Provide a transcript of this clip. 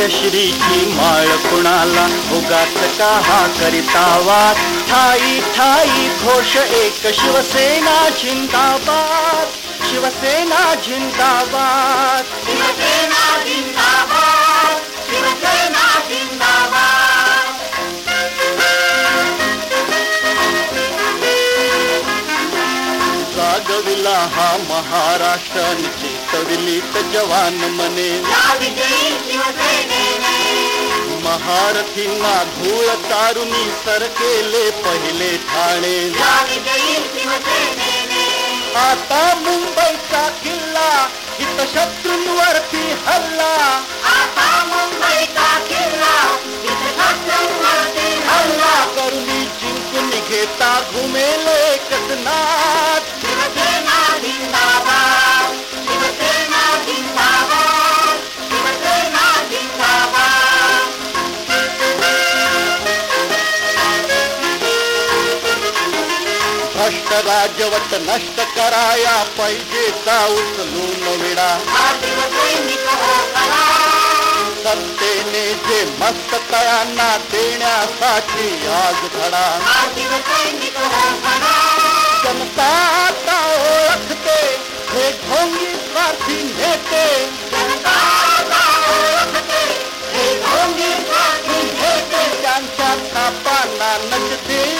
जयश्रीची माळ कुणाला उगाच का हा करिता वाद? ठाई ठाई घोष एक शिवसेना झिंदाबाद शिवसेना झिंदाबाद शिवसेना जिंदाबाद. जागविला हा महाराष्ट्र चितविलीत जवान मने महारथींना धूळ तारुणी सर केले पहिले ठाणे. आता मुंबईचा किल्ला हित शत्रूंवरती हल्ला. आता मुंबईचा किल्ला इथे हल्ला करुणी जिंकून घेता घुमेल एकच भ्रष्ट राजवट नष्ट कराया पाहिजे उचलून विडा। करा सत्तेने जे मस्त तळांना देण्यासाठी आज शिवसैनिक जनता आता ओळखते हे ढोंगी स्वार्थी नेते। त्यांच्या थापांना नजदेल